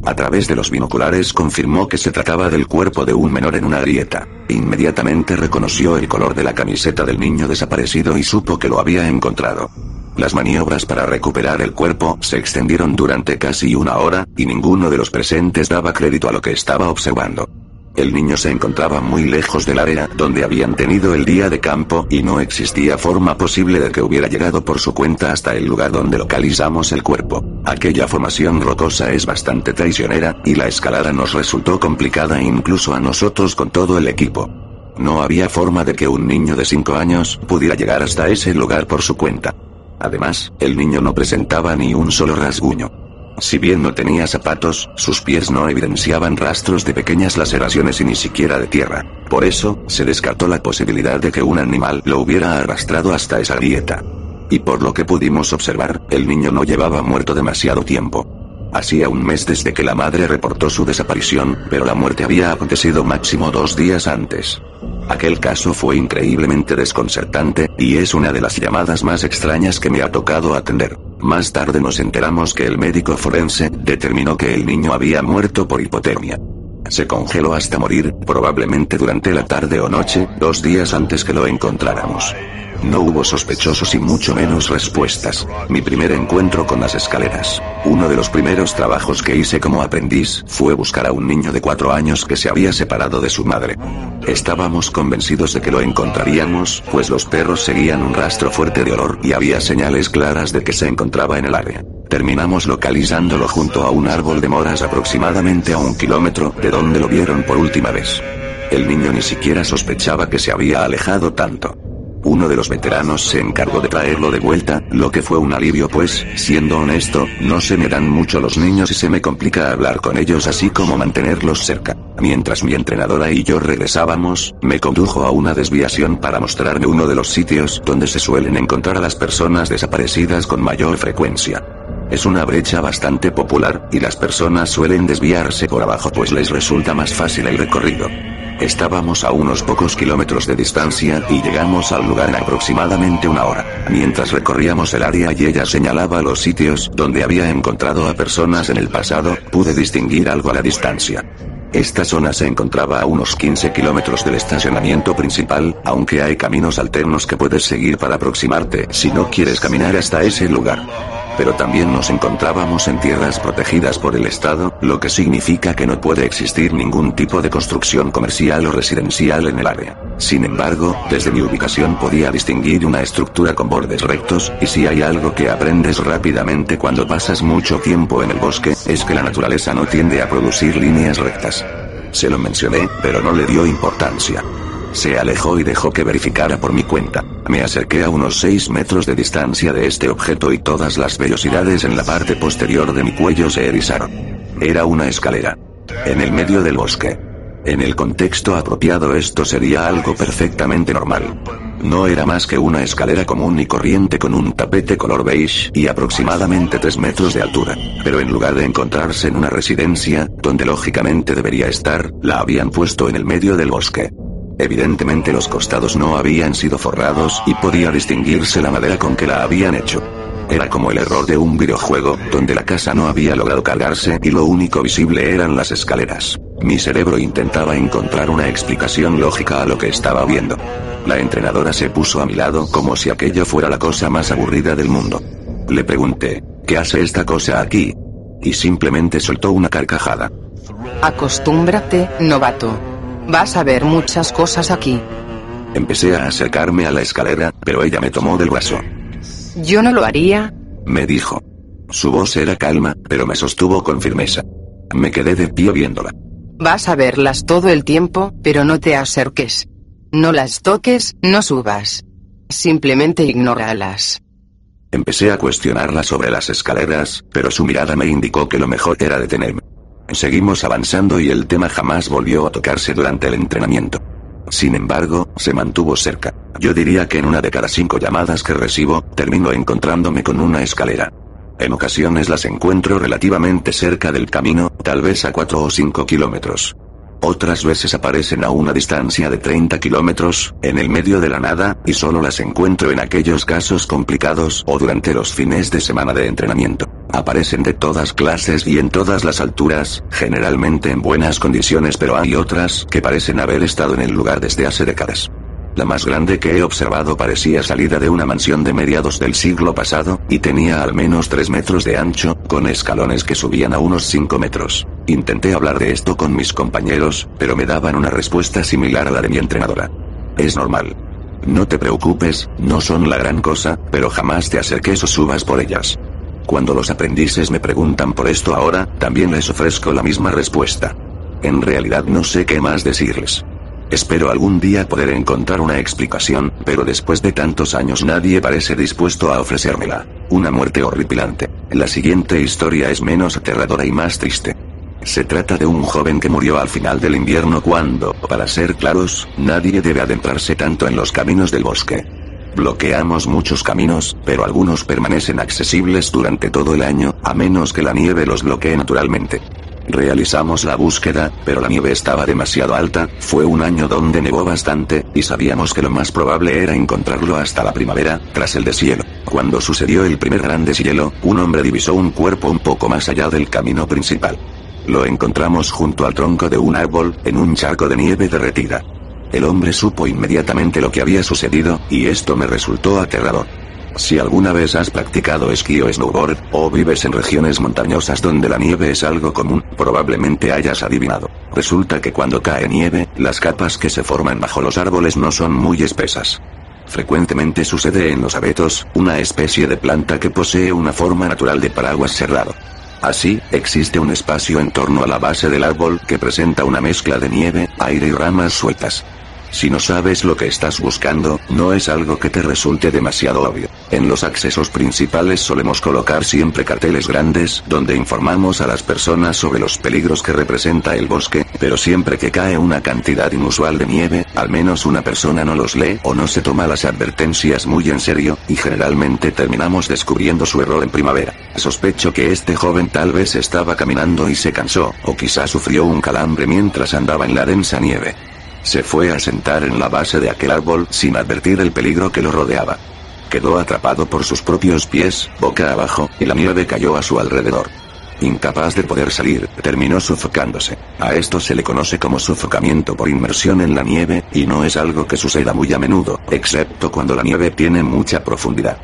Speaker 3: A través de los binoculares confirmó que se trataba del cuerpo de un menor en una grieta. Inmediatamente reconoció el color de la camiseta del niño desaparecido y supo que lo había encontrado. Las maniobras para recuperar el cuerpo se extendieron durante casi una hora, y ninguno de los presentes daba crédito a lo que estaba observando. El niño se encontraba muy lejos del área donde habían tenido el día de campo y no existía forma posible de que hubiera llegado por su cuenta hasta el lugar donde localizamos el cuerpo. Aquella formación rocosa es bastante traicionera y la escalada nos resultó complicada incluso a nosotros con todo el equipo. No había forma de que un niño de 5 años pudiera llegar hasta ese lugar por su cuenta. Además, el niño no presentaba ni un solo rasguño. Si bien no tenía zapatos, sus pies no evidenciaban rastros de pequeñas laceraciones y ni siquiera de tierra. Por eso, se descartó la posibilidad de que un animal lo hubiera arrastrado hasta esa grieta. Y por lo que pudimos observar, el niño no llevaba muerto demasiado tiempo. Hacía un mes desde que la madre reportó su desaparición, pero la muerte había acontecido máximo dos días antes. Aquel caso fue increíblemente desconcertante, y es una de las llamadas más extrañas que me ha tocado atender. Más tarde nos enteramos que el médico forense determinó que el niño había muerto por hipotermia. Se congeló hasta morir, probablemente durante la tarde o noche, dos días antes que lo encontráramos. No hubo sospechosos y mucho menos respuestas. Mi primer encuentro con las escaleras. Uno de los primeros trabajos que hice como aprendiz fue buscar a un niño de cuatro años que se había separado de su madre. Estábamos convencidos de que lo encontraríamos, pues los perros seguían un rastro fuerte de olor y había señales claras de que se encontraba en el área. Terminamos localizándolo junto a un árbol de moras aproximadamente a un kilómetro de donde lo vieron por última vez. El niño ni siquiera sospechaba que se había alejado tanto. Uno de los veteranos se encargó de traerlo de vuelta, lo que fue un alivio pues, siendo honesto, no se me dan mucho los niños y se me complica hablar con ellos así como mantenerlos cerca. Mientras mi entrenadora y yo regresábamos, me condujo a una desviación para mostrarme uno de los sitios donde se suelen encontrar a las personas desaparecidas con mayor frecuencia. Es una brecha bastante popular, y las personas suelen desviarse por abajo pues les resulta más fácil el recorrido. Estábamos a unos pocos kilómetros de distancia y llegamos al lugar en aproximadamente una hora. Mientras recorríamos el área y ella señalaba los sitios donde había encontrado a personas en el pasado, pude distinguir algo a la distancia. Esta zona se encontraba a unos 15 kilómetros del estacionamiento principal, aunque hay caminos alternos que puedes seguir para aproximarte si no quieres caminar hasta ese lugar pero también nos encontrábamos en tierras protegidas por el Estado, lo que significa que no puede existir ningún tipo de construcción comercial o residencial en el área. Sin embargo, desde mi ubicación podía distinguir una estructura con bordes rectos, y si hay algo que aprendes rápidamente cuando pasas mucho tiempo en el bosque, es que la naturaleza no tiende a producir líneas rectas. Se lo mencioné, pero no le dio importancia. Se alejó y dejó que verificara por mi cuenta. Me acerqué a unos 6 metros de distancia de este objeto y todas las vellosidades en la parte posterior de mi cuello se erizaron. Era una escalera. En el medio del bosque. En el contexto apropiado esto sería algo perfectamente normal. No era más que una escalera común y corriente con un tapete color beige y aproximadamente 3 metros de altura. Pero en lugar de encontrarse en una residencia, donde lógicamente debería estar, la habían puesto en el medio del bosque. Evidentemente los costados no habían sido forrados y podía distinguirse la madera con que la habían hecho. Era como el error de un videojuego, donde la casa no había logrado cargarse y lo único visible eran las escaleras. Mi cerebro intentaba encontrar una explicación lógica a lo que estaba viendo. La entrenadora se puso a mi lado como si aquello fuera la cosa más aburrida del mundo. Le pregunté, ¿qué hace esta cosa aquí? Y simplemente soltó una carcajada.
Speaker 7: Acostúmbrate, novato. Vas a ver muchas cosas aquí.
Speaker 3: Empecé a acercarme a la escalera, pero ella me tomó del brazo.
Speaker 7: Yo no lo haría.
Speaker 3: Me dijo. Su voz era calma, pero me sostuvo con firmeza. Me quedé de pie viéndola.
Speaker 7: Vas a verlas todo el tiempo, pero no te acerques. No las toques, no subas. Simplemente ignóralas.
Speaker 3: Empecé a cuestionarla sobre las escaleras, pero su mirada me indicó que lo mejor era detenerme. Seguimos avanzando y el tema jamás volvió a tocarse durante el entrenamiento. Sin embargo, se mantuvo cerca. Yo diría que en una de cada cinco llamadas que recibo, termino encontrándome con una escalera. En ocasiones las encuentro relativamente cerca del camino, tal vez a 4 o 5 kilómetros. Otras veces aparecen a una distancia de 30 kilómetros, en el medio de la nada, y solo las encuentro en aquellos casos complicados o durante los fines de semana de entrenamiento. Aparecen de todas clases y en todas las alturas, generalmente en buenas condiciones pero hay otras que parecen haber estado en el lugar desde hace décadas. La más grande que he observado parecía salida de una mansión de mediados del siglo pasado, y tenía al menos 3 metros de ancho, con escalones que subían a unos 5 metros. Intenté hablar de esto con mis compañeros, pero me daban una respuesta similar a la de mi entrenadora. Es normal. No te preocupes, no son la gran cosa, pero jamás te acerques o subas por ellas. Cuando los aprendices me preguntan por esto ahora, también les ofrezco la misma respuesta. En realidad no sé qué más decirles. Espero algún día poder encontrar una explicación, pero después de tantos años nadie parece dispuesto a ofrecérmela. Una muerte horripilante. La siguiente historia es menos aterradora y más triste. Se trata de un joven que murió al final del invierno cuando, para ser claros, nadie debe adentrarse tanto en los caminos del bosque. Bloqueamos muchos caminos, pero algunos permanecen accesibles durante todo el año, a menos que la nieve los bloquee naturalmente. Realizamos la búsqueda, pero la nieve estaba demasiado alta, fue un año donde nevó bastante, y sabíamos que lo más probable era encontrarlo hasta la primavera, tras el deshielo. Cuando sucedió el primer gran deshielo, un hombre divisó un cuerpo un poco más allá del camino principal. Lo encontramos junto al tronco de un árbol, en un charco de nieve derretida. El hombre supo inmediatamente lo que había sucedido, y esto me resultó aterrador. Si alguna vez has practicado esquí o snowboard, o vives en regiones montañosas donde la nieve es algo común, probablemente hayas adivinado. Resulta que cuando cae nieve, las capas que se forman bajo los árboles no son muy espesas. Frecuentemente sucede en los abetos, una especie de planta que posee una forma natural de paraguas cerrado. Así, existe un espacio en torno a la base del árbol que presenta una mezcla de nieve, aire y ramas sueltas. Si no sabes lo que estás buscando, no es algo que te resulte demasiado obvio. En los accesos principales solemos colocar siempre carteles grandes donde informamos a las personas sobre los peligros que representa el bosque, pero siempre que cae una cantidad inusual de nieve, al menos una persona no los lee o no se toma las advertencias muy en serio, y generalmente terminamos descubriendo su error en primavera. Sospecho que este joven tal vez estaba caminando y se cansó, o quizá sufrió un calambre mientras andaba en la densa nieve. Se fue a sentar en la base de aquel árbol sin advertir el peligro que lo rodeaba. Quedó atrapado por sus propios pies, boca abajo, y la nieve cayó a su alrededor. Incapaz de poder salir, terminó sofocándose. A esto se le conoce como sofocamiento por inmersión en la nieve, y no es algo que suceda muy a menudo, excepto cuando la nieve tiene mucha profundidad.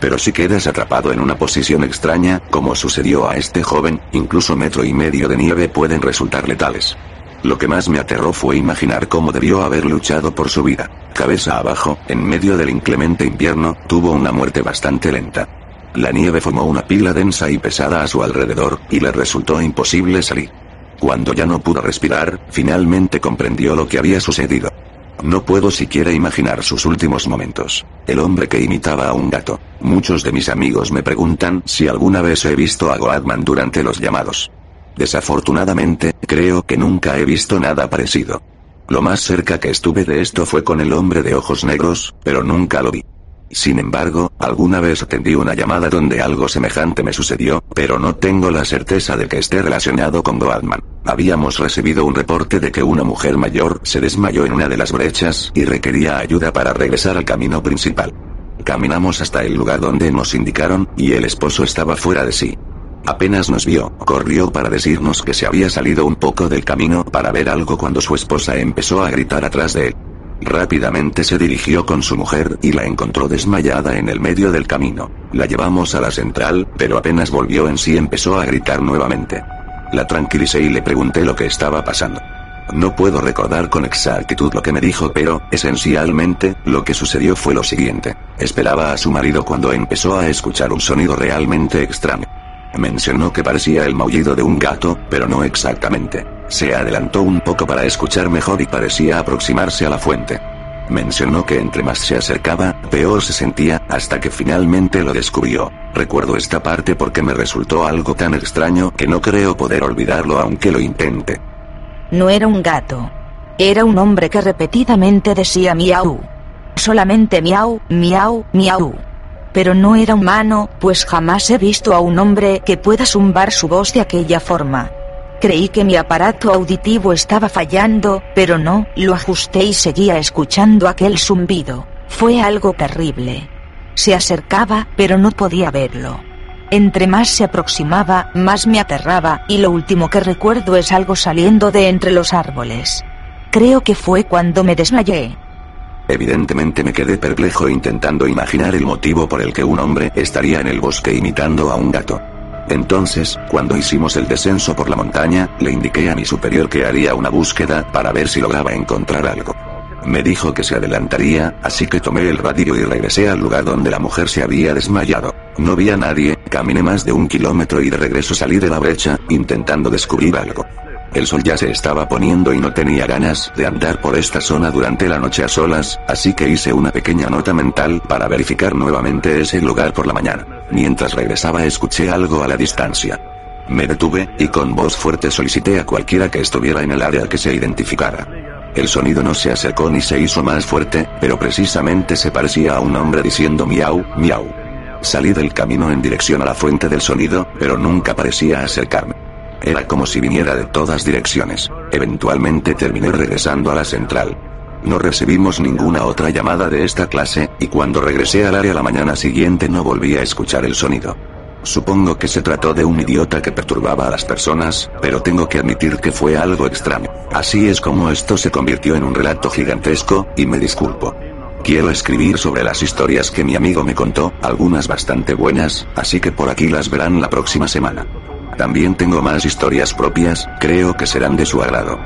Speaker 3: Pero si quedas atrapado en una posición extraña, como sucedió a este joven, incluso metro y medio de nieve pueden resultar letales. Lo que más me aterró fue imaginar cómo debió haber luchado por su vida. Cabeza abajo, en medio del inclemente invierno, tuvo una muerte bastante lenta. La nieve formó una pila densa y pesada a su alrededor, y le resultó imposible salir. Cuando ya no pudo respirar, finalmente comprendió lo que había sucedido. No puedo siquiera imaginar sus últimos momentos. El hombre que imitaba a un gato. Muchos de mis amigos me preguntan si alguna vez he visto a Goatman durante los llamados. Desafortunadamente, creo que nunca he visto nada parecido. Lo más cerca que estuve de esto fue con el hombre de ojos negros, pero nunca lo vi. Sin embargo, alguna vez atendí una llamada donde algo semejante me sucedió, pero no tengo la certeza de que esté relacionado con Goatman. Habíamos recibido un reporte de que una mujer mayor se desmayó en una de las brechas y requería ayuda para regresar al camino principal. Caminamos hasta el lugar donde nos indicaron, y el esposo estaba fuera de sí. Apenas nos vio, corrió para decirnos que se había salido un poco del camino para ver algo cuando su esposa empezó a gritar atrás de él. Rápidamente se dirigió con su mujer y la encontró desmayada en el medio del camino. La llevamos a la central, pero apenas volvió en sí empezó a gritar nuevamente. La tranquilicé y le pregunté lo que estaba pasando. No puedo recordar con exactitud lo que me dijo, pero, esencialmente, lo que sucedió fue lo siguiente. Esperaba a su marido cuando empezó a escuchar un sonido realmente extraño. Mencionó que parecía el maullido de un gato, pero no exactamente. Se adelantó un poco para escuchar mejor y parecía aproximarse a la fuente. Mencionó que entre más se acercaba, peor se sentía, hasta que finalmente lo descubrió. Recuerdo esta parte porque me resultó algo tan extraño que no creo poder olvidarlo aunque lo intente.
Speaker 8: No era un gato. Era un hombre que repetidamente decía miau. Solamente miau, miau, miau pero no era humano, pues jamás he visto a un hombre que pueda zumbar su voz de aquella forma. Creí que mi aparato auditivo estaba fallando, pero no, lo ajusté y seguía escuchando aquel zumbido. Fue algo terrible. Se acercaba, pero no podía verlo. Entre más se aproximaba, más me aterraba, y lo último que recuerdo es algo saliendo de entre los árboles. Creo que fue cuando me desmayé.
Speaker 3: Evidentemente me quedé perplejo intentando imaginar el motivo por el que un hombre estaría en el bosque imitando a un gato. Entonces, cuando hicimos el descenso por la montaña, le indiqué a mi superior que haría una búsqueda para ver si lograba encontrar algo. Me dijo que se adelantaría, así que tomé el radio y regresé al lugar donde la mujer se había desmayado. No vi a nadie, caminé más de un kilómetro y de regreso salí de la brecha, intentando descubrir algo. El sol ya se estaba poniendo y no tenía ganas de andar por esta zona durante la noche a solas, así que hice una pequeña nota mental para verificar nuevamente ese lugar por la mañana. Mientras regresaba escuché algo a la distancia. Me detuve, y con voz fuerte solicité a cualquiera que estuviera en el área que se identificara. El sonido no se acercó ni se hizo más fuerte, pero precisamente se parecía a un hombre diciendo miau, miau. Salí del camino en dirección a la fuente del sonido, pero nunca parecía acercarme. Era como si viniera de todas direcciones. Eventualmente terminé regresando a la central. No recibimos ninguna otra llamada de esta clase, y cuando regresé al área la mañana siguiente no volví a escuchar el sonido. Supongo que se trató de un idiota que perturbaba a las personas, pero tengo que admitir que fue algo extraño. Así es como esto se convirtió en un relato gigantesco, y me disculpo. Quiero escribir sobre las historias que mi amigo me contó, algunas bastante buenas, así que por aquí las verán la próxima semana. También tengo más historias propias, creo que serán de su agrado.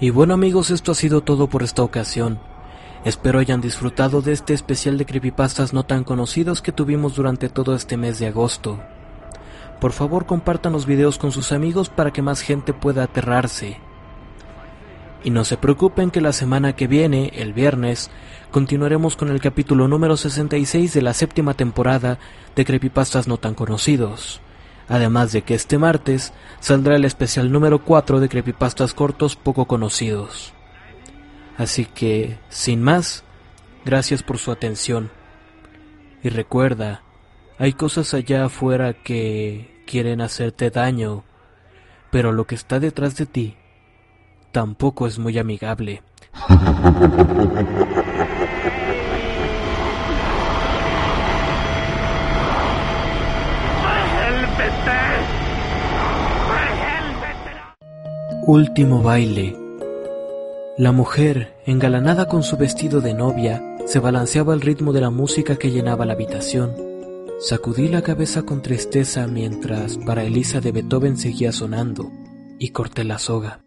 Speaker 1: Y bueno amigos, esto ha sido todo por esta ocasión. Espero hayan disfrutado de este especial de creepypastas no tan conocidos que tuvimos durante todo este mes de agosto. Por favor compartan los videos con sus amigos para que más gente pueda aterrarse. Y no se preocupen que la semana que viene, el viernes, continuaremos con el capítulo número 66 de la séptima temporada de Creepypastas no tan conocidos. Además de que este martes saldrá el especial número 4 de Creepypastas cortos poco conocidos. Así que, sin más, gracias por su atención. Y recuerda, hay cosas allá afuera que quieren hacerte daño, pero lo que está detrás de ti tampoco es muy amigable. Último baile. La mujer, engalanada con su vestido de novia, se balanceaba al ritmo de la música que llenaba la habitación. Sacudí la cabeza con tristeza mientras para Elisa de Beethoven seguía sonando y corté la soga.